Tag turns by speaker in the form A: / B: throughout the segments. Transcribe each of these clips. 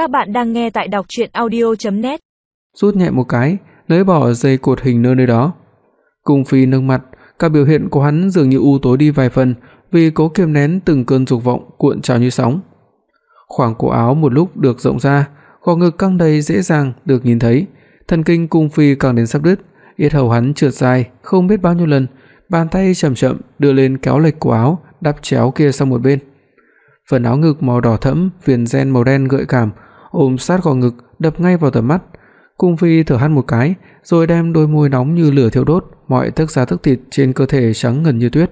A: Các bạn đang nghe tại đọc audio net
B: Rút nhẹ một cái, lấy bỏ dây cột hình nơ nơi đó. Cung Phi nâng mặt, các biểu hiện của hắn dường như u tối đi vài phần vì cố kiềm nén từng cơn dục vọng cuộn trào như sóng. Khoảng cổ áo một lúc được rộng ra, gò ngực căng đầy dễ dàng được nhìn thấy, thần kinh Cung Phi càng đến sắp đứt, yết hầu hắn trượt dài không biết bao nhiêu lần, bàn tay chậm chậm đưa lên kéo lệch cổ áo, đắp chéo kia sang một bên. Phần áo ngực màu đỏ thẫm, viền ren màu đen gợi cảm, ôm sát vào ngực, đập ngay vào tầm mắt. Cung Phi thở hắt một cái, rồi đem đôi môi nóng như lửa thiêu đốt mọi thức da thức thịt trên cơ thể trắng ngần như tuyết.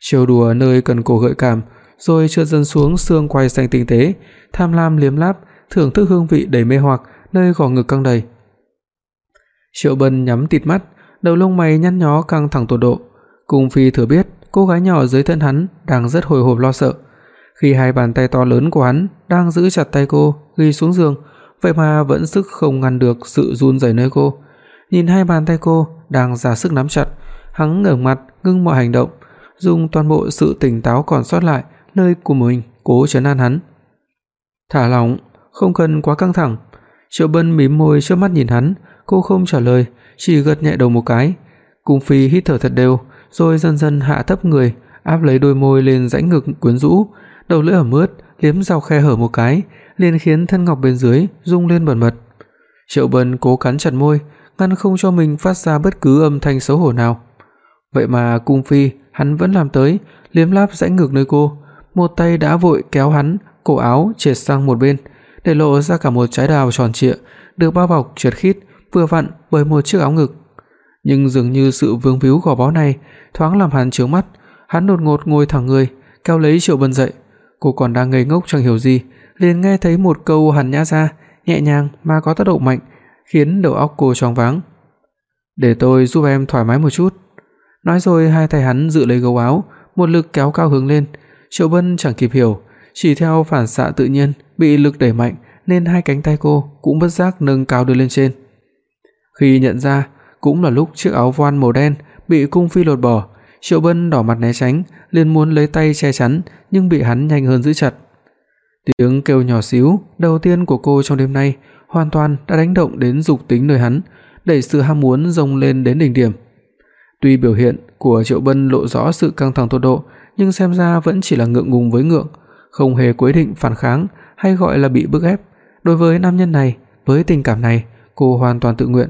B: Trêu đùa nơi cần cổ gợi cảm, rồi trượt dần xuống xương quai xanh tinh tế, tham lam liếm láp, thưởng thức hương vị đầy mê hoặc nơi gò ngực căng đầy. Triệu Bân nhắm tịt mắt, đầu lông mày nhăn nhó căng thẳng tột độ. Cung Phi thừa biết cô gái nhỏ dưới thân hắn đang rất hồi hộp lo sợ. Khi hai bàn tay to lớn của hắn đang giữ chặt tay cô, ghi xuống giường, vậy mà vẫn sức không ngăn được sự run rẩy nơi cô. Nhìn hai bàn tay cô đang ra sức nắm chặt, hắn ngẩng mặt, ngưng mọi hành động, dùng toàn bộ sự tỉnh táo còn sót lại nơi của mình cố trấn an hắn. "Thả lỏng, không cần quá căng thẳng." Triệu Bân mím môi chớp mắt nhìn hắn, cô không trả lời, chỉ gật nhẹ đầu một cái. Cung Phi hít thở thật đều, rồi dần dần hạ thấp người, áp lấy đôi môi lên rãnh ngực quyến rũ, đầu lưỡi ẩm ướt liếm dọc khe hở một cái, liền khiến thân ngọc bên dưới rung lên bần bật. Triệu Bân cố cắn chặt môi, ngăn không cho mình phát ra bất cứ âm thanh xấu hổ nào. Vậy mà cung phi, hắn vẫn làm tới, liếm láp rãnh ngực nơi cô, một tay đã vội kéo hắn cổ áo trượt sang một bên, để lộ ra cả một trái đào tròn trịa, được bao bọc trượt khít, vừa vặn bởi một chiếc áo ngực. Nhưng dường như sự vương víu gò bó này thoáng làm hắn chướng mắt, hắn đột ngột ngồi thẳng người, kéo lấy Triệu Bân dậy. Cô còn đang ngây ngốc chẳng hiểu gì, liền nghe thấy một câu hằn nhã ra, nhẹ nhàng mà có tác động mạnh, khiến đầu óc cô choáng váng. "Để tôi giúp em thoải mái một chút." Nói rồi hai tay hắn giữ lấy gấu áo, một lực kéo cao hướng lên. Triệu Bân chẳng kịp hiểu, chỉ theo phản xạ tự nhiên bị lực đẩy mạnh nên hai cánh tay cô cũng bất giác nâng cao đưa lên trên. Khi nhận ra, cũng là lúc chiếc áo voan màu đen bị cung phi lột bỏ, Triệu Bân đỏ mặt né tránh, liền muốn lấy tay che chắn nhưng bị hắn nhanh hơn giữ chặt. Tiếng kêu nhỏ xíu đầu tiên của cô trong đêm nay hoàn toàn đã đánh động đến dục tính nơi hắn, đẩy sự ham muốn dâng lên đến đỉnh điểm. Tuy biểu hiện của Triệu Bân lộ rõ sự căng thẳng tột độ, nhưng xem ra vẫn chỉ là ngượng ngùng với ngượng, không hề quyết định phản kháng hay gọi là bị bức ép. Đối với nam nhân này, với tình cảm này, cô hoàn toàn tự nguyện.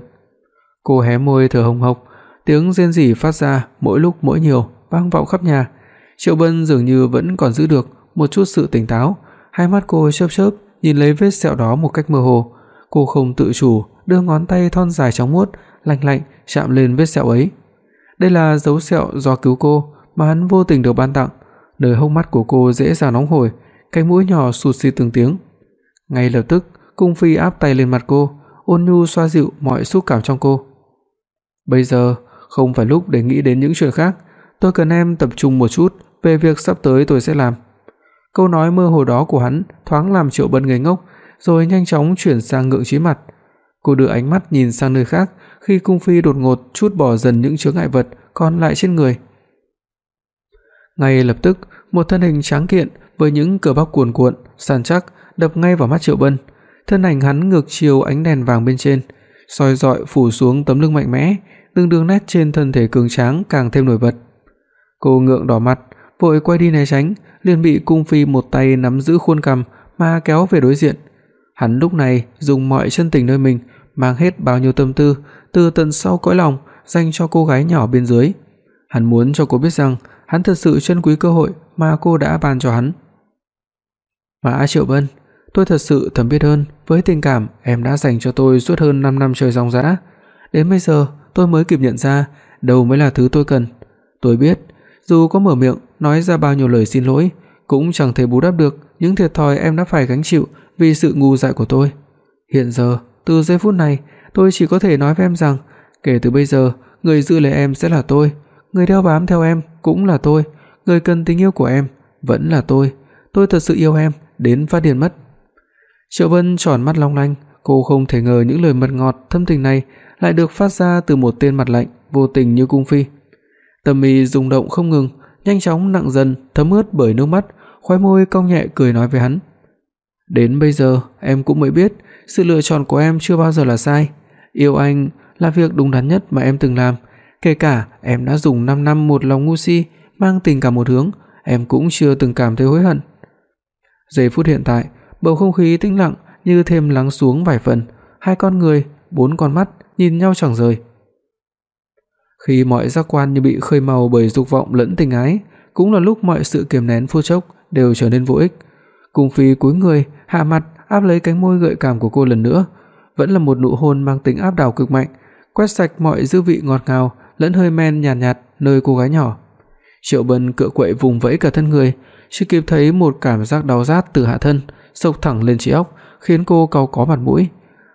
B: Cô hé môi thở hồng hộc, tiếng rên rỉ phát ra mỗi lúc mỗi nhiều, vang vọng khắp nhà. Triệu Bân dường như vẫn còn giữ được một chút sự tỉnh táo, hai mắt cô chớp chớp nhìn lấy vết sẹo đó một cách mơ hồ. Cô không tự chủ đưa ngón tay thon dài trắng muốt lạnh lạnh chạm lên vết sẹo ấy. Đây là dấu sẹo do cứu cô mà hắn vô tình được ban tặng, nơi hốc mắt của cô dễ dàng nóng hổi, cái mũi nhỏ sụt xì từng tiếng. Ngay lập tức, Cung Phi áp tay lên mặt cô, ôn nhu xoa dịu mọi xúc cảm trong cô. Bây giờ không phải lúc để nghĩ đến những chuyện khác, tôi cần em tập trung một chút về việc sắp tới tôi sẽ làm. Câu nói mơ hồ đó của hắn thoáng làm Triệu Bân ngây ngốc, rồi nhanh chóng chuyển sang ngượng chí mặt. Cô đưa ánh mắt nhìn sang nơi khác khi cung phi đột ngột chút bỏ dần những chướng ngại vật còn lại trên người. Ngay lập tức, một thân hình tráng kiện với những cơ bắp cuồn cuộn, săn chắc đập ngay vào mắt Triệu Bân. Thân ảnh hắn ngược chiều ánh đèn vàng bên trên, soi rọi phủ xuống tấm lưng mạnh mẽ, từng đường nét trên thân thể cường tráng càng thêm nổi bật. Cô ngượng đỏ mặt, vội quay đi né tránh, liền bị cung phi một tay nắm giữ khuôn cằm mà kéo về đối diện. Hắn lúc này dùng mọi chân tình nơi mình, mang hết bao nhiêu tâm tư từ tận sâu cõi lòng dành cho cô gái nhỏ bên dưới. Hắn muốn cho cô biết rằng hắn thật sự trân quý cơ hội mà cô đã ban cho hắn. Mã Triệu Bân, tôi thật sự thầm biết ơn với tình cảm em đã dành cho tôi suốt hơn 5 năm trời dòng dã. Đến bây giờ tôi mới kịp nhận ra đâu mới là thứ tôi cần. Tôi biết, dù có mở miệng nói ra bao nhiêu lời xin lỗi, cũng chẳng thể bù đắp được những thiệt thòi em đã phải gánh chịu vì sự ngu dại của tôi. Hiện giờ, từ giây phút này, tôi chỉ có thể nói với em rằng, kể từ bây giờ, người giữ lấy em sẽ là tôi, người đeo bám theo em cũng là tôi, người cần tình yêu của em vẫn là tôi. Tôi thật sự yêu em đến phát điên mất. Triệu Vân tròn mắt long lanh, cô không thể ngờ những lời mật ngọt thâm tình này lại được phát ra từ một tên mặt lạnh vô tình như cung phi. Tâm mi rung động không ngừng, nhanh chóng nặng dần, thấm ướt bởi nước mắt, khóe môi cong nhẹ cười nói với hắn. Đến bây giờ em cũng mới biết, sự lựa chọn của em chưa bao giờ là sai. Yêu anh là việc đúng đắn nhất mà em từng làm, kể cả em đã dùng 5 năm một lòng ngu si mang tình cảm một hướng, em cũng chưa từng cảm thấy hối hận. Giây phút hiện tại, bầu không khí tĩnh lặng như thêm lắng xuống vài phần, hai con người, bốn con mắt nhìn nhau chẳng rời. Khi mọi giác quan như bị khơi màu bởi dục vọng lẫn tình ái, cũng là lúc mọi sự kiềm nén phút chốc đều trở nên vô ích. Cung Phi cúi người, hạ mặt áp lấy cánh môi gợi cảm của cô lần nữa, vẫn là một nụ hôn mang tính áp đảo cực mạnh, quét sạch mọi dư vị ngọt ngào lẫn hơi men nhàn nhạt, nhạt nơi cô gái nhỏ. Triệu Bân cựa quậy vùng vẫy cả thân người, chỉ kịp thấy một cảm giác đau rát từ hạ thân xộc thẳng lên trí óc, khiến cô cau có mặt mũi.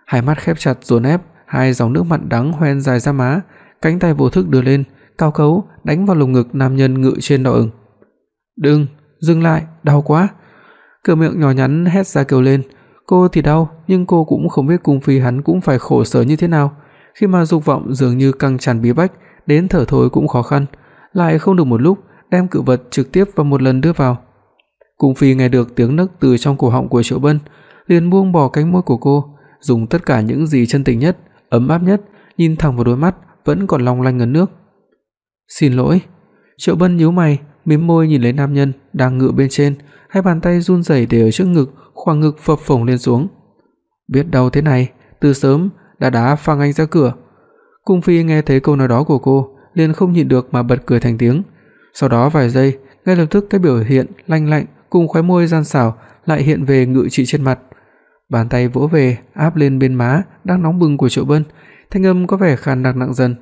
B: Hai mắt khép chặt dồn ép, hai dòng nước mặn đắng hoen dài ra má, cánh tay vô thức đưa lên, cao cấu đánh vào lồng ngực nam nhân ngự trên đỏ ửng. "Đừng, dừng lại, đau quá." Cửa miệng nhỏ nhắn hét ra kêu lên, cô thì đau, nhưng cô cũng không biết cung phi hắn cũng phải khổ sở như thế nào, khi mà dục vọng dường như căng tràn bí bách, đến thở thôi cũng khó khăn, lại không được một lúc đem cự vật trực tiếp vào một lần đưa vào. Cung phi nghe được tiếng nấc từ trong cổ họng của Triệu Bân, liền buông bỏ cánh môi của cô, dùng tất cả những gì chân tình nhất, ấm áp nhất, nhìn thẳng vào đôi mắt vẫn còn long lanh ngấn nước. "Xin lỗi." Triệu Bân nhíu mày, mím môi nhìn lấy nam nhân đang ngự bên trên, hai bàn tay run rẩy để ở trước ngực, khoảng ngực phập phồng lên xuống. Biết đâu thế này, từ sớm đã đá phang anh ra cửa. Cung Phi nghe thấy câu nói đó của cô, liền không nhịn được mà bật cười thành tiếng. Sau đó vài giây, ngay lập tức cái biểu hiện lanh lạnh cùng khóe môi gian xảo lại hiện về ngự trị trên mặt. Bàn tay vỗ về áp lên bên má đang nóng bừng của Triệu Bân, thanh âm có vẻ khàn đặc nặng dần.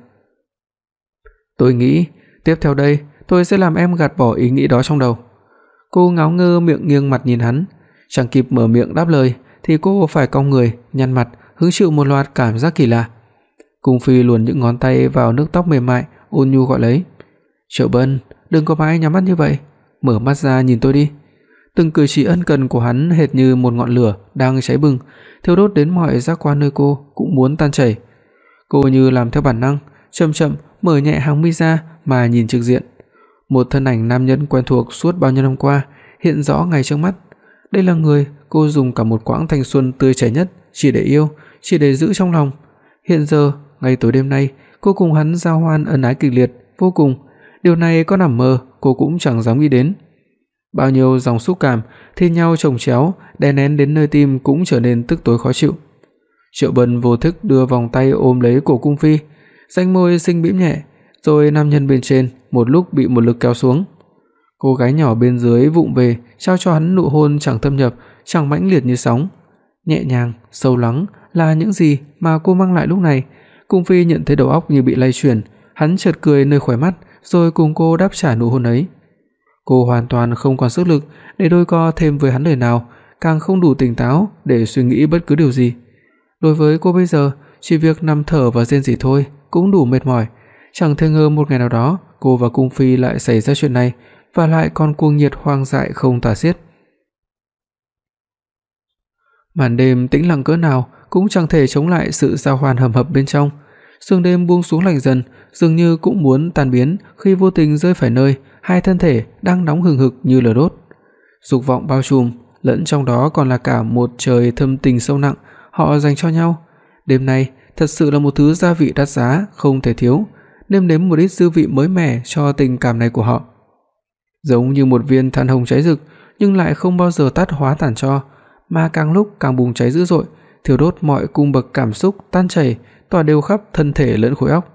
B: "Tôi nghĩ, tiếp theo đây tôi sẽ làm em gạt bỏ ý nghĩ đó trong đầu." Cô ngáo ngơ miệng nghiêng mặt nhìn hắn, chẳng kịp mở miệng đáp lời thì cô phải cong người, nhăn mặt, hứng chịu một loạt cảm giác kỳ lạ. Cung Phi luồn những ngón tay vào nước tóc mềm mại, ôn nhu gọi lấy. "Triệu Bân, đừng có mãi nhắm mắt như vậy, mở mắt ra nhìn tôi đi." Từng cử chỉ ân cần của hắn hệt như một ngọn lửa đang cháy bừng, thiêu đốt đến mọi giác quan nơi cô cũng muốn tan chảy. Cô như làm theo bản năng, chậm chậm mở nhẹ hàng mi ra mà nhìn trực diện. Một thân ảnh nam nhân quen thuộc suốt bao nhiêu năm qua hiện rõ ngay trước mắt. Đây là người cô dùng cả một quãng thanh xuân tươi trẻ nhất chỉ để yêu, chỉ để giữ trong lòng. Hiện giờ, ngay tối đêm nay, cô cùng hắn giao hoan ân ái kịch liệt vô cùng. Điều này có nằm mơ, cô cũng chẳng dám nghĩ đến. Bao nhiêu dòng xúc cảm thi nhau chồng chéo, đè nén đến nơi tim cũng trở nên tức tối khó chịu. Triệu Bân vô thức đưa vòng tay ôm lấy cổ cung phi, rãnh môi xinh bĩm nhẹ, rồi nam nhân bên trên một lúc bị một lực kéo xuống. Cô gái nhỏ bên dưới vụng về trao cho hắn nụ hôn chẳng thâm nhập, chẳng mãnh liệt như sóng, nhẹ nhàng, sâu lắng là những gì mà cô mang lại lúc này. Cung phi nhận thấy đầu óc như bị lay chuyển, hắn chợt cười nơi khóe mắt, rồi cùng cô đáp trả nụ hôn ấy. Cô hoàn toàn không còn sức lực để đôi co thêm với hắn lời nào, càng không đủ tỉnh táo để suy nghĩ bất cứ điều gì. Đối với cô bây giờ, chỉ việc nằm thở và rên rỉ thôi cũng đủ mệt mỏi, chẳng thể ngờ một ngày nào đó cô và cung phi lại xảy ra chuyện này và lại còn cuồng nhiệt hoang dại không tả xiết. Màn đêm tĩnh lặng cỡ nào cũng chẳng thể chống lại sự giao hoan hầm hập bên trong. Sương đêm buông xuống lạnh dần, dường như cũng muốn tan biến khi vô tình rơi phải nơi hai thân thể đang nóng hừng hực như lửa đốt. Dục vọng bao trùm, lẫn trong đó còn là cả một trời thâm tình sâu nặng họ dành cho nhau. Đêm nay thật sự là một thứ gia vị đắt giá không thể thiếu, nêm nếm một ít dư vị mới mẻ cho tình cảm này của họ. Giống như một viên than hồng cháy rực nhưng lại không bao giờ tắt hóa tàn cho, mà càng lúc càng bùng cháy dữ dội, thiêu đốt mọi cung bậc cảm xúc tan chảy, tỏa đều khắp thân thể lẫn khối óc.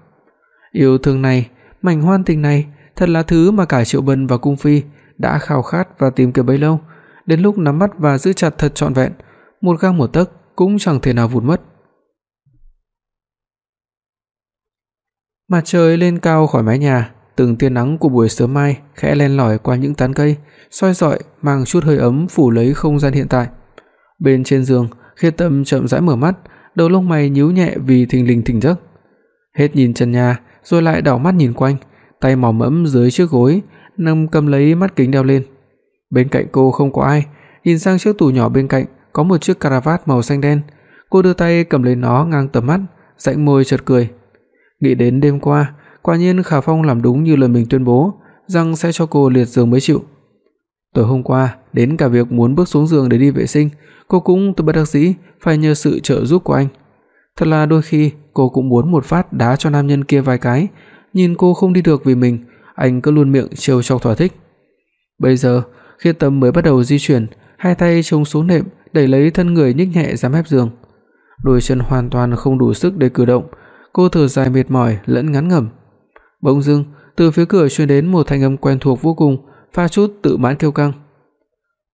B: Yêu thương này, mảnh hoan tình này thật là thứ mà cả Triệu Bân và cung phi đã khao khát và tìm kiếm bấy lâu, đến lúc nắm bắt và giữ chặt thật trọn vẹn, một gang một tấc cũng chẳng thể nào vụt mất. Mặt trời lên cao khỏi mái nhà, từng tia nắng của buổi sớm mai khẽ len lỏi qua những tán cây, soi rọi mang chút hơi ấm phủ lấy không gian hiện tại. Bên trên giường, Khê Tâm chậm rãi mở mắt, đầu lông mày nhíu nhẹ vì thình lình tỉnh giấc. Hết nhìn trần nhà, rồi lại đảo mắt nhìn quanh, tay mò mẫm dưới chiếc gối, nâng cầm lấy mắt kính đeo lên. Bên cạnh cô không có ai, nhìn sang chiếc tủ nhỏ bên cạnh có một chiếc caravat màu xanh đen. Cô đưa tay cầm lấy nó ngang tầm mắt, rãnh môi chợt cười. Nghĩ đến đêm qua, quả nhiên Khả Phong làm đúng như lời mình tuyên bố, rằng sẽ cho cô liệt giường mới chịu. Tối hôm qua, đến cả việc muốn bước xuống giường để đi vệ sinh, cô cũng từ bất đắc dĩ phải nhờ sự trợ giúp của anh. Thật là đôi khi cô cũng muốn một phát đá cho nam nhân kia vài cái, nhìn cô không đi được vì mình, anh cứ luôn miệng trêu chọc thỏa thích. Bây giờ, khi Tâm mới bắt đầu di chuyển, hai tay chống xuống nệm, đẩy lấy thân người nhích nhẹ ra mép giường. Đôi chân hoàn toàn không đủ sức để cử động, cô thở dài mệt mỏi lẫn ngán ngẩm. Bỗng dưng, từ phía cửa truyền đến một thanh âm quen thuộc vô cùng, pha chút tự mãn kiêu căng.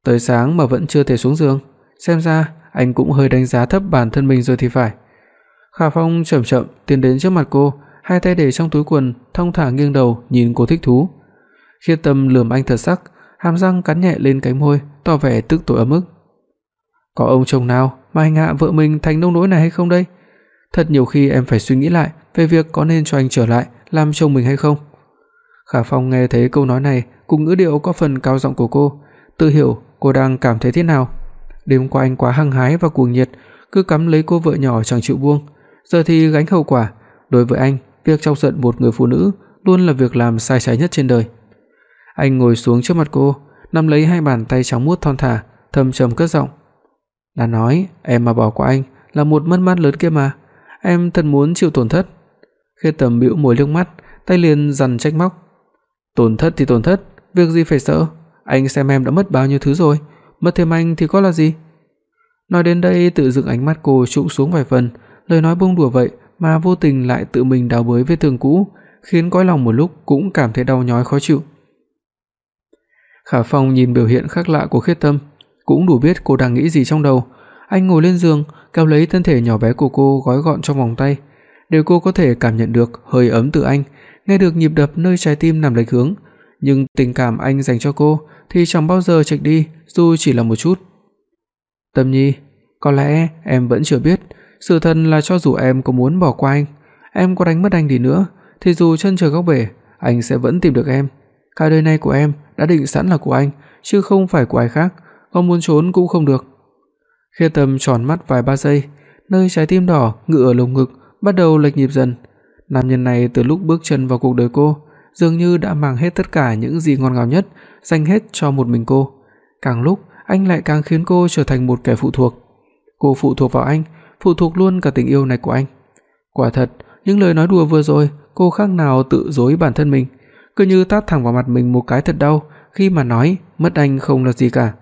B: Tới sáng mà vẫn chưa thể xuống giường, xem ra anh cũng hơi đánh giá thấp bản thân mình rồi thì phải. Khả Phong chậm chậm tiến đến trước mặt cô, hai tay để trong túi quần, thong thả nghiêng đầu nhìn cô thích thú. Khiết Tâm lườm anh thật sắc, hàm răng cắn nhẹ lên cánh môi, tỏ vẻ tức tối ấm ức. Có ông chồng nào mà hành hạ vợ mình thành nông nỗi này hay không đây? Thật nhiều khi em phải suy nghĩ lại về việc có nên cho anh trở lại làm chồng mình hay không. Khả Phong nghe thấy câu nói này cùng ngữ điệu có phần cao giọng của cô, tự hiểu cô đang cảm thấy thế nào. Đêm qua anh quá hăng hái và cuồng nhiệt, cứ cắm lấy cô vợ nhỏ chẳng chịu buông, giờ thì gánh hậu quả. Đối với anh, việc chọc giận một người phụ nữ luôn là việc làm sai trái nhất trên đời. Anh ngồi xuống trước mặt cô, nắm lấy hai bàn tay trắng muốt thon thả, thầm trầm cất giọng là nói, em mà bỏ qua anh là một mất mát lớn kia mà, em thật muốn chịu tổn thất." Khê Tầm bĩu môi liếc mắt, tay liền dằn trách móc. "Tổn thất thì tổn thất, việc gì phải sợ, anh xem em đã mất bao nhiêu thứ rồi, mất thêm anh thì có là gì?" Nói đến đây tự dưng ánh mắt cô trụ xuống vài phần, lời nói bông đùa vậy mà vô tình lại tự mình đào bới vết thương cũ, khiến cõi lòng một lúc cũng cảm thấy đau nhói khó chịu. Khả Phong nhìn biểu hiện khác lạ của Khiết Tâm, cũng đủ biết cô đang nghĩ gì trong đầu. Anh ngồi lên giường, kéo lấy thân thể nhỏ bé của cô gói gọn trong vòng tay, để cô có thể cảm nhận được hơi ấm từ anh, nghe được nhịp đập nơi trái tim nằm lệch hướng, nhưng tình cảm anh dành cho cô thì chẳng bao giờ chệch đi, dù chỉ là một chút. Tâm Nhi, có lẽ em vẫn chưa biết, sự thật là cho dù em có muốn bỏ qua anh, em có đánh mất anh đi nữa, thì dù chân trời góc bể, anh sẽ vẫn tìm được em. Cả đời này của em đã định sẵn là của anh, chứ không phải của ai khác, có muốn trốn cũng không được. Khê Tâm tròn mắt vài ba giây, nơi trái tim đỏ ngự ở lồng ngực bắt đầu lệch nhịp dần. Nam nhân này từ lúc bước chân vào cuộc đời cô, dường như đã mang hết tất cả những gì ngon ngào nhất, dành hết cho một mình cô. Càng lúc, anh lại càng khiến cô trở thành một kẻ phụ thuộc. Cô phụ thuộc vào anh, phụ thuộc luôn cả tình yêu này của anh. Quả thật, những lời nói đùa vừa rồi, cô khác nào tự dối bản thân mình, cứ như tát thẳng vào mặt mình một cái thật đau khi mà nói mất anh không là gì cả.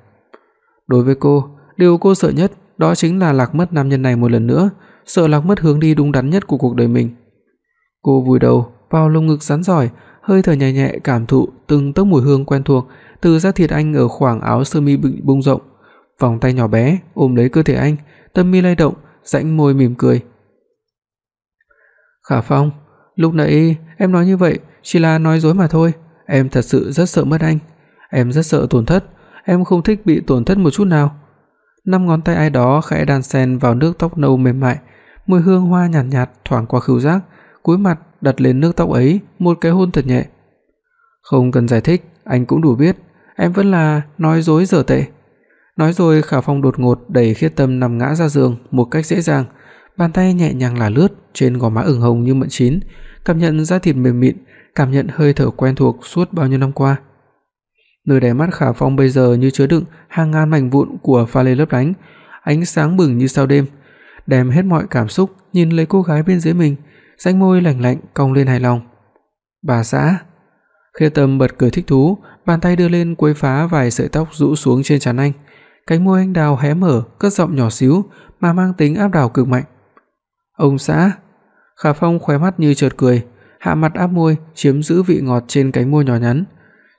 B: Đối với cô, điều cô sợ nhất đó chính là lạc mất nam nhân này một lần nữa, sợ lạc mất hướng đi đúng đắn nhất của cuộc đời mình. Cô vùi đầu vào lồng ngực rắn giỏi, hơi thở nhẹ nhẹ cảm thụ từng tấc mùi hương quen thuộc từ da thịt anh ở khoảng áo sơ mi bung rộng, vòng tay nhỏ bé ôm lấy cơ thể anh, tâm mi lay động, rãnh môi mỉm cười. Khả Phong, lúc nãy em nói như vậy chỉ là nói dối mà thôi, em thật sự rất sợ mất anh, em rất sợ tổn thất, em không thích bị tổn thất một chút nào. Năm ngón tay ai đó khẽ đan xen vào nước tóc nâu mềm mại, mùi hương hoa nhàn nhạt, nhạt thoảng qua khứu giác, cúi mặt đặt lên nước tóc ấy một cái hôn thật nhẹ. Không cần giải thích, anh cũng đủ biết, em vẫn là nói dối dở tệ. Nói rồi Khả Phong đột ngột đẩy Khiết Tâm nằm ngã ra giường một cách dễ dàng, bàn tay nhẹ nhàng là lướt trên gò má ửng hồng như mận chín, cảm nhận da thịt mềm mịn, cảm nhận hơi thở quen thuộc suốt bao nhiêu năm qua. Nơi đáy mắt Khả Phong bây giờ như chứa đựng hàng ngàn mảnh vụn của pha lê lấp lánh, ánh sáng bừng như sao đêm, đem hết mọi cảm xúc nhìn lấy cô gái bên dưới mình, rãnh môi lạnh lạnh cong lên hài lòng. "Bà xã." Khê Tâm bật cười thích thú, bàn tay đưa lên quấy phá vài sợi tóc rũ xuống trên trán anh. Cánh môi anh đào hé mở, cất giọng nhỏ xíu mà mang tính áp đảo cực mạnh. "Ông xã." Khả Phong khóe mắt như chợt cười, hạ mặt áp môi, chiếm giữ vị ngọt trên cánh môi nhỏ nhắn.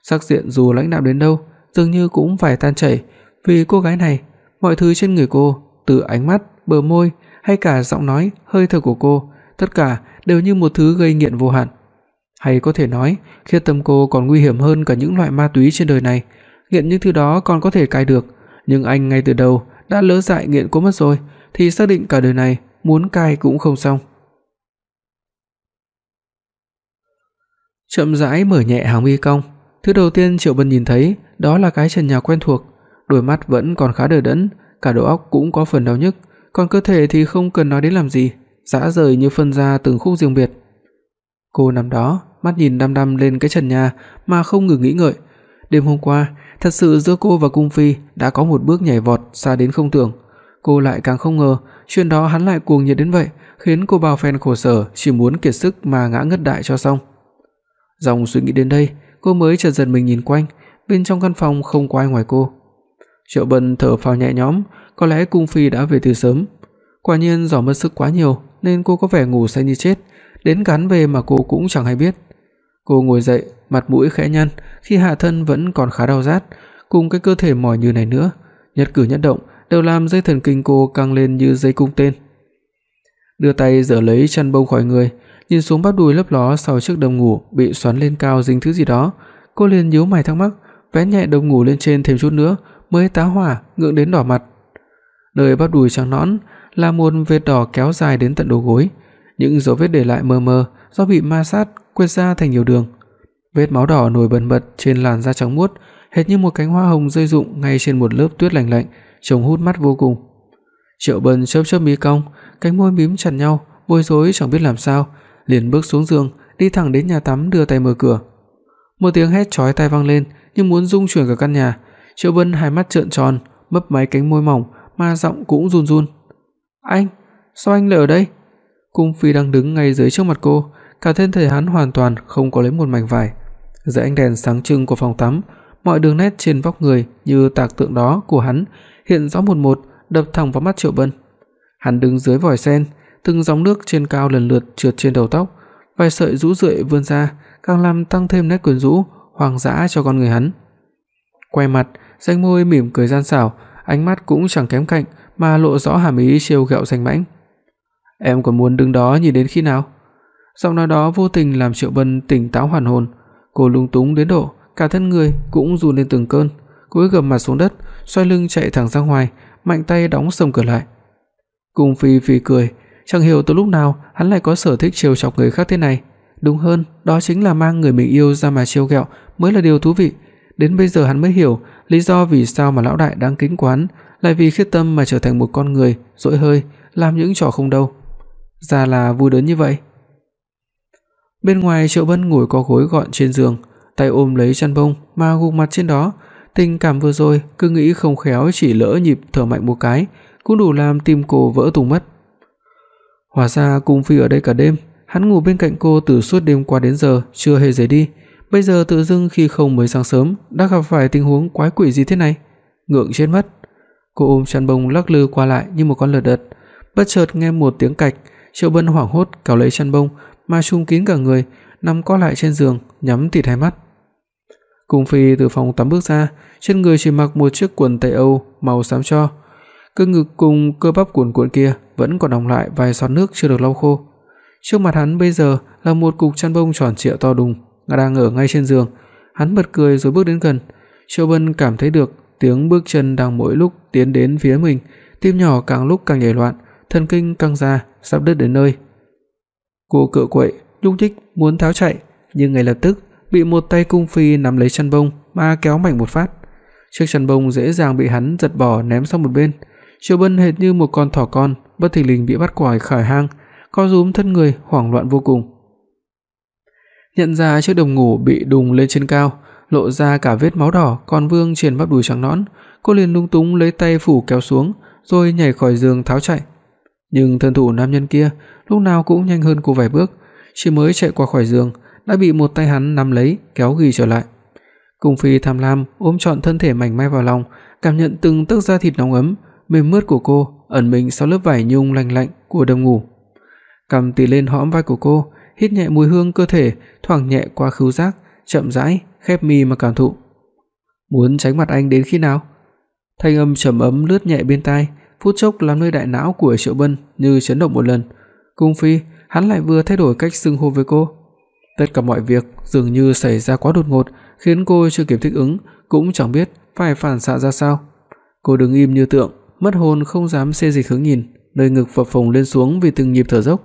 B: Sắc diện dù lãnh đạm đến đâu, dường như cũng phải tan chảy, vì cô gái này, mọi thứ trên người cô, từ ánh mắt, bờ môi hay cả giọng nói, hơi thở của cô, tất cả đều như một thứ gây nghiện vô hạn. Hay có thể nói, khiết tâm cô còn nguy hiểm hơn cả những loại ma túy trên đời này, nghiện những thứ đó còn có thể cai được, nhưng anh ngay từ đầu đã lỡ dại nghiện cô mất rồi thì xác định cả đời này muốn cai cũng không xong. Chậm rãi mở nhẹ hàng mi cong, thứ đầu tiên Triệu Bân nhìn thấy đó là cái trần nhà quen thuộc, đôi mắt vẫn còn khá đờ đẫn, cả đầu óc cũng có phần đau nhức, còn cơ thể thì không cần nói đến làm gì, rã rời như phân ra từng khúc riêng biệt. Cô nằm đó, mắt nhìn đăm đăm lên cái trần nhà mà không ngừng nghĩ ngợi. Đêm hôm qua, thật sự giữa cô và cung phi đã có một bước nhảy vọt xa đến không tưởng. Cô lại càng không ngờ, chuyện đó hắn lại cuồng nhiệt đến vậy, khiến cô bao phen khổ sở chỉ muốn kiệt sức mà ngã ngất đại cho xong. Dòng suy nghĩ đến đây, cô mới chợt giật mình nhìn quanh, bên trong căn phòng không có ai ngoài cô. Triệu Bân thở phào nhẹ nhõm, có lẽ cung phi đã về từ sớm. Quả nhiên do mất sức quá nhiều nên cô có vẻ ngủ say như chết, đến cắn về mà cô cũng chẳng hay biết. Cô ngồi dậy, mặt mũi khẽ nhăn, khi hạ thân vẫn còn khá đau rát, cùng cái cơ thể mỏi như này nữa, nhất cử nhất động đều làm dây thần kinh cô căng lên như dây cung tên. Đưa tay giở lấy chăn bông khỏi người, nhìn xuống bắp đùi lấp ló sau chiếc đồng ngủ bị xoắn lên cao dính thứ gì đó, cô liền nhíu mày thắc mắc, vén nhẹ đồng ngủ lên trên thêm chút nữa, mới tá hỏa, ngượng đến đỏ mặt. Nơi bắp đùi trắng nõn là một vết đỏ kéo dài đến tận đầu gối, những dấu vết để lại mờ mờ do bị ma sát quét ra thành nhiều đường. Vết máu đỏ nổi bần bật trên làn da trắng muốt, hệt như một cánh hoa hồng rơi rụng ngay trên một lớp tuyết lạnh lạnh, trông hút mắt vô cùng. Triệu Bân chớp chớp mí cong, cánh môi mím chặt nhau, bối rối chẳng biết làm sao, liền bước xuống giường, đi thẳng đến nhà tắm đưa tay mở cửa. Một tiếng hét chói tai vang lên, như muốn rung chuyển cả căn nhà. Triệu vân hai mắt trợn tròn, mấp máy cánh môi mỏng, mà giọng cũng run run. "Anh, sao anh lại ở đây?" Cung Phi đang đứng ngay dưới trước mặt cô, cả thân thể hắn hoàn toàn không có lấy một mảnh vải. Dưới ánh đèn sáng trưng của phòng tắm, mọi đường nét trên vóc người như tạc tượng đó của hắn hiện rõ một một, đập thẳng vào mắt Triệu vân. Hắn đứng dưới vòi sen, từng dòng nước trên cao lần lượt trượt trên đầu tóc, vài sợi rũ rượi vươn ra, càng làm tăng thêm nét quyến rũ, hoang dã cho con người hắn. Quay mặt, rãnh môi mỉm cười gian xảo, ánh mắt cũng chẳng kém cạnh mà lộ rõ hàm ý trêu ghẹo danh mãnh. Em còn muốn đứng đó nhìn đến khi nào? Giọng nói đó vô tình làm Triệu Bân tỉnh táo hoàn hồn, cô lung túng đến độ cả thân người cũng run lên từng cơn, cúi gằm mặt xuống đất, xoay lưng chạy thẳng ra ngoài, mạnh tay đóng sầm cửa lại. Cung Phi Phi cười, chẳng hiểu từ lúc nào hắn lại có sở thích trêu chọc người khác thế này. Đúng hơn, đó chính là mang người mình yêu ra mà trêu ghẹo mới là điều thú vị. Đến bây giờ hắn mới hiểu lý do vì sao mà lão đại đáng kính quán, lại vì khiết tâm mà trở thành một con người dỗi hơi, làm những trò không đâu. Ra là vui đớn như vậy. Bên ngoài Triệu Bân ngồi có gối gọn trên giường, tay ôm lấy chăn bông mà gục mặt trên đó, tình cảm vừa rồi cứ nghĩ không khéo chỉ lỡ nhịp thở mạnh một cái, cũng đủ làm tim cô vỡ tung mất. Hóa ra cung phi ở đây cả đêm, hắn ngủ bên cạnh cô từ suốt đêm qua đến giờ chưa hề rời đi, bây giờ tự dưng khi không mới sáng sớm đã gặp phải tình huống quái quỷ gì thế này, ngượng chết mất. Cô ôm chăn bông lắc lư qua lại như một con lợn đật, bất chợt nghe một tiếng cạch, Triệu Bân hoảng hốt kéo lấy chăn bông mà chung kín cả người, nằm co lại trên giường, nhắm tịt hai mắt. Cung Phi từ phòng tắm bước ra, trên người chỉ mặc một chiếc quần tây Âu màu xám tro. Cơ ngực cùng cơ bắp cuồn cuộn kia vẫn còn đọng lại vài giọt nước chưa được lau khô. Trước mặt hắn bây giờ là một cục chăn bông tròn trịa to đùng, đang ở ngay trên giường. Hắn bật cười rồi bước đến gần. Triệu Bân cảm thấy được tiếng bước chân đang mỗi lúc tiến đến phía mình, tim nhỏ càng lúc càng nhảy loạn, thần kinh căng ra, sắp đứt đến nơi. Cô cựa quậy, nhúc nhích muốn tháo chạy, nhưng ngay lập tức bị một tay cung phi nắm lấy chăn bông mà kéo mạnh một phát. Chiếc chăn bông dễ dàng bị hắn giật bỏ ném sang một bên. Triệu Bân hệt như một con thỏ con, bất thình lình bị bắt quải khỏi hang, co rúm thân người hoảng loạn vô cùng. Nhận ra chiếc đồng ngủ bị đùng lên trên cao, lộ ra cả vết máu đỏ còn vương trên bắp đùi trắng nõn, cô liền lung túng lấy tay phủ kéo xuống, rồi nhảy khỏi giường tháo chạy. Nhưng thân thủ nam nhân kia lúc nào cũng nhanh hơn cô vài bước, chỉ mới chạy qua khỏi giường đã bị một tay hắn nắm lấy, kéo ghi trở lại. Cung Phi tham lam ôm trọn thân thể mảnh mai vào lòng, cảm nhận từng tấc da thịt nóng ấm, mềm mướt của cô ẩn mình sau lớp vải nhung lạnh lạnh của đầm ngủ. Cầm tì lên hõm vai của cô, hít nhẹ mùi hương cơ thể thoảng nhẹ qua khứu giác, chậm rãi khép mi mà cảm thụ. Muốn tránh mặt anh đến khi nào? Thanh âm trầm ấm lướt nhẹ bên tai, phút chốc làm nơi đại não của Triệu Bân như chấn động một lần. Cung Phi, hắn lại vừa thay đổi cách xưng hô với cô. Tất cả mọi việc dường như xảy ra quá đột ngột, khiến cô chưa kịp thích ứng, cũng chẳng biết phải phản xạ ra sao. Cô đứng im như tượng, mất hồn không dám xê dịch hướng nhìn, nơi ngực phập phồng lên xuống vì từng nhịp thở dốc.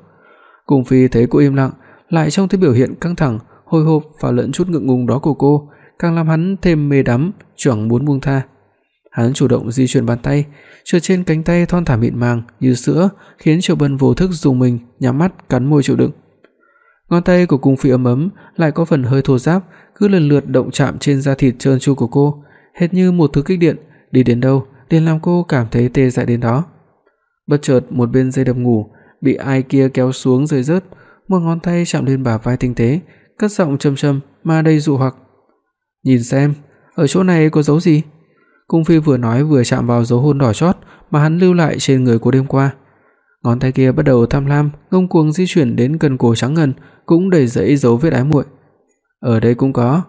B: Cung Phi thấy cô im lặng, lại trông thấy biểu hiện căng thẳng, hồi hộp và lẫn chút ngượng ngùng đó của cô, càng làm hắn thêm mê đắm, chẳng muốn buông tha. Hắn chủ động di chuyển bàn tay, trượt trên cánh tay thon thả mịn màng như sữa, khiến Triệu Bân vô thức dùng mình nhắm mắt cắn môi chịu đựng. Ngón tay của cung phi ấm ấm lại có phần hơi thô ráp, cứ lần lượt động chạm trên da thịt trơn tru của cô, hệt như một thứ kích điện, đi đến đâu liền làm cô cảm thấy tê dại đến đó. Bất chợt một bên dây đập ngủ bị ai kia kéo xuống rơi rớt, một ngón tay chạm lên bả vai tinh tế, cất giọng trầm trầm mà đầy dụ hoặc. "Nhìn xem, ở chỗ này có dấu gì?" Cung Phi vừa nói vừa chạm vào dấu hôn đỏ chót mà hắn lưu lại trên người cô đêm qua. Ngón tay kia bắt đầu tham lam, ngông cuồng di chuyển đến gần cổ trắng ngần, cũng đầy dẫy dấu vết ái muội. Ở đây cũng có.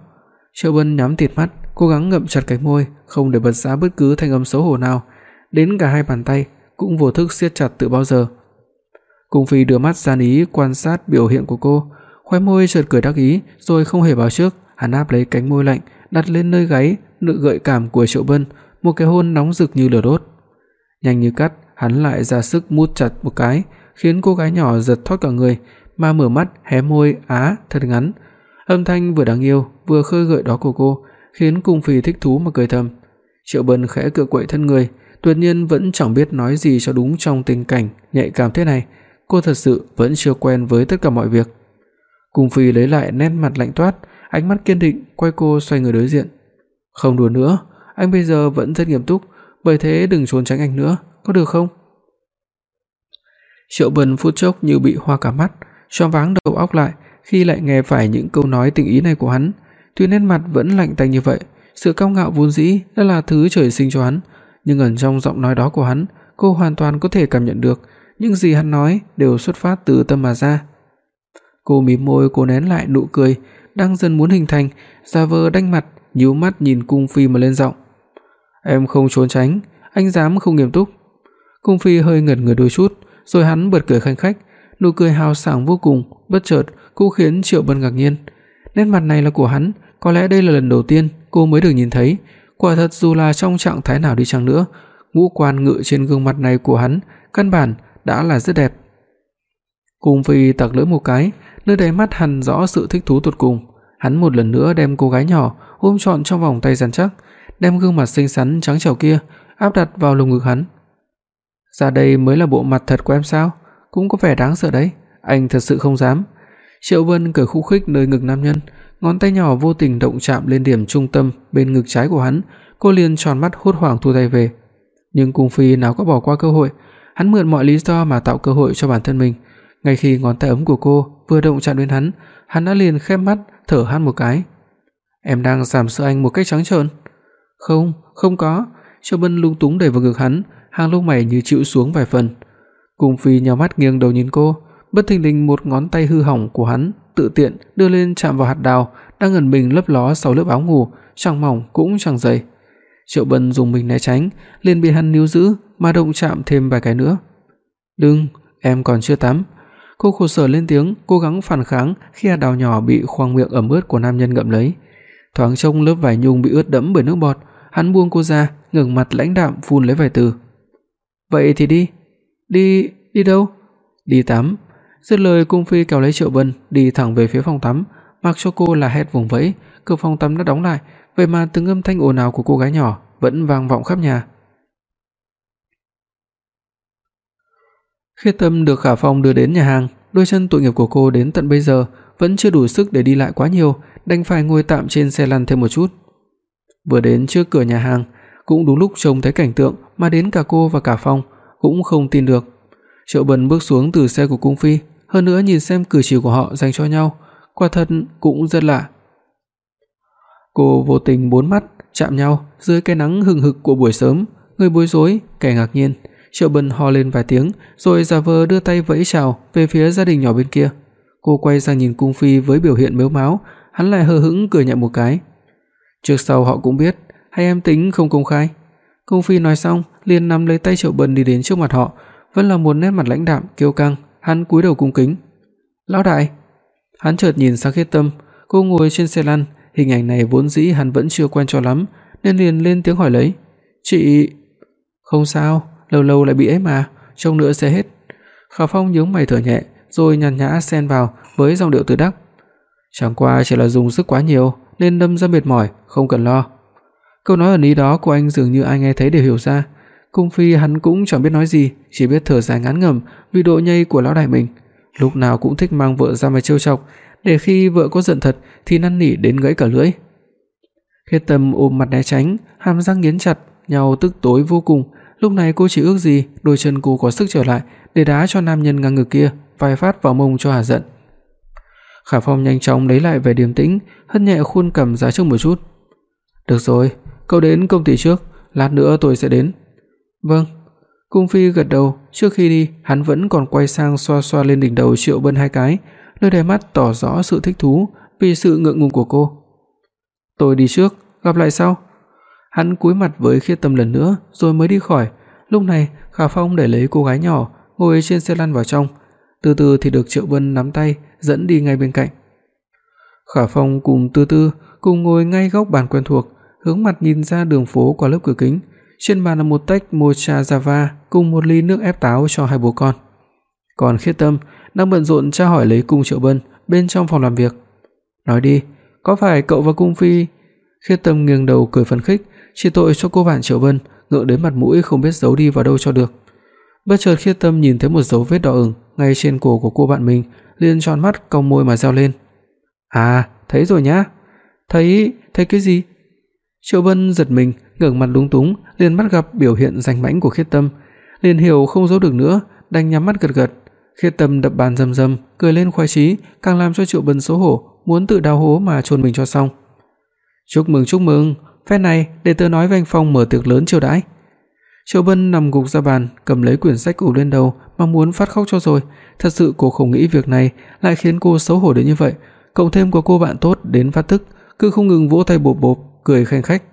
B: Triệu Bân nhắm tịt mắt, cố gắng ngậm chặt cái môi, không để bật ra bất cứ thanh âm xấu hổ nào, đến cả hai bàn tay cũng vô thức siết chặt từ bao giờ. Cung Phi đưa mắt gian ý quan sát biểu hiện của cô, khóe môi chợt cười đắc ý, rồi không hề báo trước, hắn áp lấy cánh môi lạnh đặt lên nơi gáy nụ gợi cảm của Triệu Bân, một cái hôn nóng rực như lửa đốt. Nhanh như cắt, hắn lại ra sức mút chặt một cái, khiến cô gái nhỏ giật thoát cả người, mà mở mắt hé môi á thật ngắn. Âm thanh vừa đáng yêu, vừa khơi gợi đó của cô, khiến cung phi thích thú mà cười thầm. Triệu Bân khẽ cựa quậy thân người, tuyệt nhiên vẫn chẳng biết nói gì cho đúng trong tình cảnh nhạy cảm thế này, cô thật sự vẫn chưa quen với tất cả mọi việc. Cung phi lấy lại nét mặt lạnh toát, ánh mắt kiên định quay cô xoay người đối diện. "Không đùa nữa, anh bây giờ vẫn rất nghiêm túc, bởi thế đừng trốn tránh anh nữa, có được không?" Triệu Bân phút chốc như bị hoa cả mắt, choáng váng đầu óc lại khi lại nghe phải những câu nói tình ý này của hắn, tuy nét mặt vẫn lạnh tanh như vậy, sự cao ngạo vốn dĩ đã là thứ trời sinh cho hắn, nhưng ẩn trong giọng nói đó của hắn, cô hoàn toàn có thể cảm nhận được những gì hắn nói đều xuất phát từ tâm mà ra. Cô mím môi cố nén lại nụ cười đang dần muốn hình thành, giả vờ đanh mặt, nhíu mắt nhìn Cung Phi mà lên giọng. "Em không trốn tránh, anh dám không nghiêm túc." Cung Phi hơi ngẩn người đôi chút, rồi hắn bật cười khanh khách, nụ cười hào sảng vô cùng, bất chợt cũng khiến Triệu Bân ngạc nhiên. Nét mặt này là của hắn, có lẽ đây là lần đầu tiên cô mới được nhìn thấy, quả thật dù là trong trạng thái nào đi chăng nữa, ngũ quan ngự trên gương mặt này của hắn căn bản đã là rất đẹp. Cung Phi tặc lưỡi một cái, nơi đáy mắt hằn rõ sự thích thú tột cùng. Hắn một lần nữa đem cô gái nhỏ ôm trọn trong vòng tay rắn chắc, đem gương mặt xinh xắn trắng trẻo kia áp đặt vào lồng ngực hắn. "Ra đây mới là bộ mặt thật của em sao? Cũng có vẻ đáng sợ đấy, anh thật sự không dám." Triệu Vân cười khúc khích nơi ngực nam nhân, ngón tay nhỏ vô tình động chạm lên điểm trung tâm bên ngực trái của hắn, cô liền tròn mắt hốt hoảng thu tay về. Nhưng Cung Phi nào có bỏ qua cơ hội, hắn mượn mọi lý do mà tạo cơ hội cho bản thân mình. Ngay khi ngón tay ấm của cô vừa động chạm đến hắn, hắn đã liền khép mắt, thở hắt một cái. "Em đang giảm sợ anh một cách trắng trợn?" "Không, không có." Triệu Bân lung túng đẩy vào ngực hắn, hàng lông mày như chịu xuống vài phần. Cung Phi nhíu mắt nghiêng đầu nhìn cô, bất thình lình một ngón tay hư hỏng của hắn tự tiện đưa lên chạm vào hạt đào đang ẩn mình lấp ló sau lớp áo ngủ, chẳng mỏng cũng chẳng dày. Triệu Bân dùng mình né tránh, liền bị hắn níu giữ mà động chạm thêm vài cái nữa. "Đừng, em còn chưa tắm." Cô khổ sở lên tiếng, cố gắng phản kháng khi hạt đào nhỏ bị khoang miệng ẩm ướt của nam nhân ngậm lấy. Thoáng trông lớp vải nhung bị ướt đẫm bởi nước bọt, hắn buông cô ra, ngẩng mặt lãnh đạm phun lấy vài từ. "Vậy thì đi." "Đi, đi đâu?" "Đi tắm." Dứt lời cung phi kéo lấy Triệu Bân đi thẳng về phía phòng tắm, mặc cho cô là hét vùng vẫy, cửa phòng tắm đã đóng lại, vậy mà từng âm thanh ồn ào của cô gái nhỏ vẫn vang vọng khắp nhà. khi Tâm được Khả Phong đưa đến nhà hàng, đôi chân tội nghiệp của cô đến tận bây giờ vẫn chưa đủ sức để đi lại quá nhiều, đành phải ngồi tạm trên xe lăn thêm một chút. Vừa đến trước cửa nhà hàng, cũng đúng lúc trông thấy cảnh tượng mà đến cả cô và cả Phong cũng không tin được. Triệu Bân bước xuống từ xe của cung phi, hơn nữa nhìn xem cử chỉ của họ dành cho nhau, quả thật cũng rất lạ. Cô vô tình bốn mắt chạm nhau dưới cái nắng hừng hực của buổi sớm, người bối rối, kẻ ngạc nhiên, Triệu Bân ho lên vài tiếng, rồi giả vờ đưa tay vẫy chào về phía gia đình nhỏ bên kia. Cô quay sang nhìn cung phi với biểu hiện mếu máo, hắn lại hờ hững cười nhẹ một cái. Trước sau họ cũng biết, hay em tính không công khai. Cung phi nói xong, liền nắm lấy tay Triệu Bân đi đến trước mặt họ, vẫn là một nét mặt lãnh đạm kiêu căng, hắn cúi đầu cung kính. "Lão đại." Hắn chợt nhìn sang Khiết Tâm, cô ngồi trên xe lăn, hình ảnh này vốn dĩ hắn vẫn chưa quen cho lắm, nên liền lên tiếng hỏi lấy. "Chị không sao, lâu lâu lại bị ấy mà, trông nữa sẽ hết." Khả Phong nhướng mày thở nhẹ, rồi nhàn nhã xen vào với giọng điệu từ đắc. "Chẳng qua chỉ là dùng sức quá nhiều nên đâm ra mệt mỏi, không cần lo." Câu nói ẩn ý đó của anh dường như ai nghe thấy đều hiểu ra, Cung Phi hắn cũng chẳng biết nói gì, chỉ biết thở dài ngán ngẩm vì độ nhây của lão đại mình, lúc nào cũng thích mang vợ ra mà trêu chọc, để khi vợ có giận thật thì năn nỉ đến gãy cả lưỡi. Khiết Tâm ôm mặt né tránh, hàm răng nghiến chặt, nhau tức tối vô cùng, lúc này cô chỉ ước gì đôi chân cô có sức trở lại để đá cho nam nhân ngang ngực kia vài phát vào mông cho hả giận. Khả Phong nhanh chóng lấy lại vẻ điềm tĩnh, hất nhẹ khuôn cằm ra trước một chút. "Được rồi, cậu đến công ty trước, lát nữa tôi sẽ đến." "Vâng." Cung Phi gật đầu, trước khi đi, hắn vẫn còn quay sang xoa xoa lên đỉnh đầu Triệu Bân hai cái, nơi đôi mắt tỏ rõ sự thích thú vì sự ngượng ngùng của cô. "Tôi đi trước, gặp lại sau." Hắn cúi mặt với Khiết Tâm lần nữa rồi mới đi khỏi. Lúc này, Khả Phong để lấy cô gái nhỏ ngồi trên xe lăn vào trong, từ từ thì được Triệu Bân nắm tay dẫn đi ngay bên cạnh. Khả Phong cùng Tư Tư cùng ngồi ngay góc bàn quen thuộc, hướng mặt nhìn ra đường phố qua lớp cửa kính. Trên bàn là một tách mocha java cùng một ly nước ép táo cho hai bố con. Còn Khiết Tâm đang bận rộn tra hỏi lấy cung Triệu Bân bên trong phòng làm việc. "Nói đi, có phải cậu và cung phi?" Khiết Tâm nghiêng đầu cười phấn khích, chỉ tội cho cô bạn Triệu Bân ngượng đến mặt mũi không biết giấu đi vào đâu cho được. Bất chợt Khiết Tâm nhìn thấy một dấu vết đỏ ửng ngay trên cổ của cô bạn mình, liền tròn mắt cong môi mà reo lên. "À, thấy rồi nhá." "Thấy, thấy cái gì?" Triệu Bân giật mình, ngẩng mặt lúng túng, liền bắt gặp biểu hiện rành mãnh của Khiết Tâm, liền hiểu không giấu được nữa, đành nhắm mắt gật gật. Khiết Tâm đập bàn rầm rầm, cười lên khoái chí, càng làm cho Triệu Bân xấu hổ, muốn tự đào hố mà chôn mình cho xong. "Chúc mừng, chúc mừng, phen này để tớ nói với anh Phong mở tiệc lớn chiêu đãi." Triệu Bân nằm gục ra bàn, cầm lấy quyển sách ủ lên đầu mà muốn phát khóc cho rồi, thật sự cô không nghĩ việc này lại khiến cô xấu hổ đến như vậy, cộng thêm có cô bạn tốt đến phát tức, cứ không ngừng vỗ tay bộp bộp, cười khanh khách.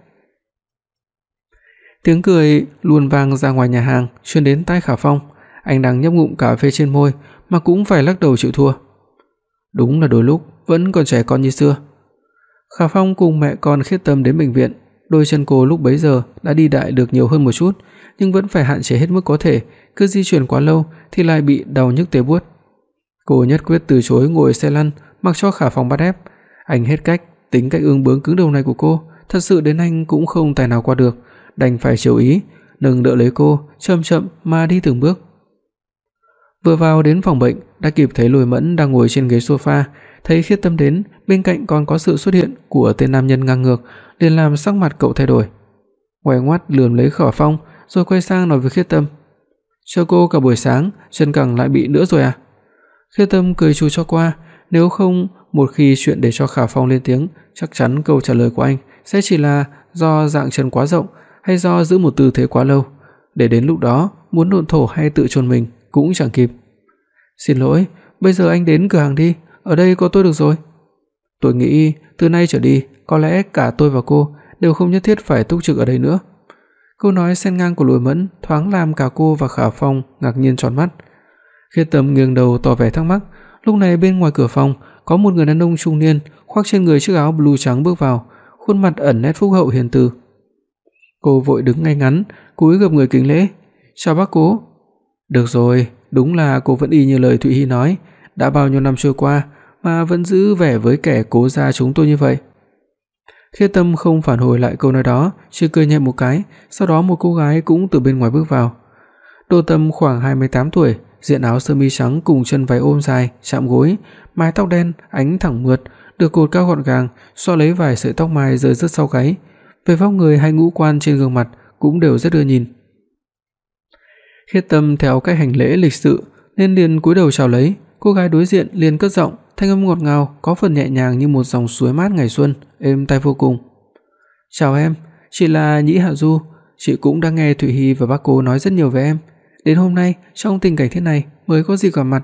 B: Tiếng cười luôn vang ra ngoài nhà hàng, truyền đến tai Khả Phong, anh đang nhấp ngụm cà phê trên môi mà cũng phải lắc đầu chịu thua. Đúng là đôi lúc vẫn còn trẻ con như xưa. Khả Phong cùng mẹ con khiết tâm đến bệnh viện, đôi chân cô lúc bấy giờ đã đi đại được nhiều hơn một chút, nhưng vẫn phải hạn chế hết mức có thể, cứ di chuyển quá lâu thì lại bị đau nhức tê buốt. Cô nhất quyết từ chối ngồi xe lăn, mặc cho Khả Phong bắt ép. Anh hết cách, tính cách ương bướng cứng đầu này của cô, thật sự đến anh cũng không tài nào qua được, đành phải chiều ý, nâng đỡ lấy cô, chậm chậm mà đi từng bước. Vừa vào đến phòng bệnh, đã kịp thấy Lôi Mẫn đang ngồi trên ghế sofa, thấy Khiết Tâm đến, bên cạnh còn có sự xuất hiện của tên nam nhân ngang ngược, liền làm sắc mặt cậu thay đổi. Ngoảnh ngoắt lườm lấy Khả Phong, rồi quay sang nói với Khiết Tâm: "Cho cô cả buổi sáng, chân cẳng lại bị nữa rồi à?" Khiết Tâm cười trù cho qua, nếu không một khi chuyện để cho Khả Phong lên tiếng, chắc chắn câu trả lời của anh sẽ chỉ là do dạng chân quá rộng hay do giữ một tư thế quá lâu, để đến lúc đó muốn độn thổ hay tự chôn mình cũng chẳng kịp. "Xin lỗi, bây giờ anh đến cửa hàng đi, ở đây có tôi được rồi." Tôi nghĩ từ nay trở đi, có lẽ cả tôi và cô đều không nhất thiết phải túc trực ở đây nữa. Câu nói xen ngang của Lôi Mẫn thoáng làm cả cô và Khả Phong ngạc nhiên tròn mắt. khi Tâm nghiêng đầu tỏ vẻ thắc mắc, lúc này bên ngoài cửa phòng có một người đàn ông trung niên khoác trên người chiếc áo blue trắng bước vào, khuôn mặt ẩn nét phúc hậu hiền từ. Cô vội đứng ngay ngắn, cúi gập người kính lễ, "Chào bác cố." "Được rồi, đúng là cô vẫn y như lời Thụy Hi nói, đã bao nhiêu năm trôi qua mà vẫn giữ vẻ với kẻ cố gia chúng tôi như vậy." Khiết Tâm không phản hồi lại câu nói đó, chỉ cười nhẹ một cái, sau đó một cô gái cũng từ bên ngoài bước vào. Đỗ Tâm khoảng 28 tuổi, diện áo sơ mi trắng cùng chân váy ôm dài, chạm gối, mái tóc đen ánh thẳng mượt, được cột cao gọn gàng, xõa lấy vài sợi tóc mai rơi rớt sau gáy. Về vóc người hay ngũ quan trên gương mặt cũng đều rất ưa nhìn. Khiết Tâm theo cách hành lễ lịch sự nên liền cúi đầu chào lấy, cô gái đối diện liền cất giọng, thanh âm ngọt ngào, có phần nhẹ nhàng như một dòng suối mát ngày xuân, êm tai vô cùng. "Chào em, chị là Nhĩ Hạ Du, chị cũng đang nghe Thụy Hi và bác cô nói rất nhiều về em. Đến hôm nay, trong tình cảnh thế này mới có dịp gặp mặt."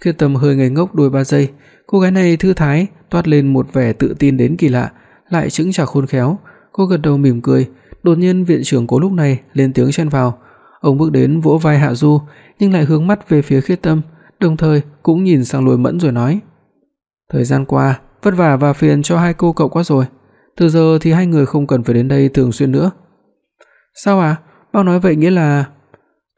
B: Khiết Tâm hơi ngây ngốc đôi ba giây, cô gái này thư thái, toát lên một vẻ tự tin đến kỳ lạ, lại chững chạc khôn khéo. Cô gật đầu mỉm cười, đột nhiên viện trưởng Cố lúc này lên tiếng chen vào. Ông bước đến vỗ vai Hạ Du, nhưng lại hướng mắt về phía Khiết Tâm, đồng thời cũng nhìn sang Lôi Mẫn rồi nói: "Thời gian qua, vất vả và phiền cho hai cô cậu quá rồi, từ giờ thì hai người không cần phải đến đây thường xuyên nữa." "Sao à? Bác nói vậy nghĩa là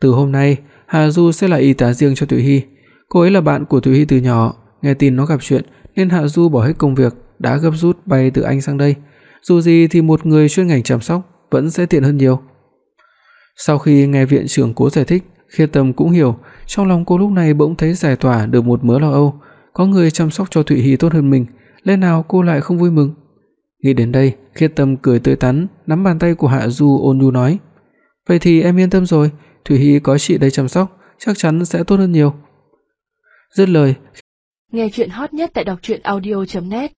B: từ hôm nay, Hà Du sẽ là y tá riêng cho Tuệ Hi. Cô ấy là bạn của Thúy Hi từ nhỏ, nghe tin nó gặp chuyện nên Hạ Du bỏ hết công việc, đã gấp rút bay từ Anh sang đây. Dù gì thì một người chuyên ngành chăm sóc vẫn sẽ tiện hơn nhiều. Sau khi nghe viện trưởng Cố giải thích, Khiết Tâm cũng hiểu, trong lòng cô lúc này bỗng thấy giải tỏa được một mớ lo âu, có người chăm sóc cho Thụy Hi tốt hơn mình, lẽ nào cô lại không vui mừng. Nghĩ đến đây, Khiết Tâm cười tươi tắn, nắm bàn tay của Hạ Du ôn nhu nói: "Vậy thì em yên tâm rồi, Thụy Hi có chị đây chăm sóc, chắc chắn sẽ tốt hơn nhiều." Dứt lời.
A: Nghe chuyện hot nhất tại đọc truyện audio.net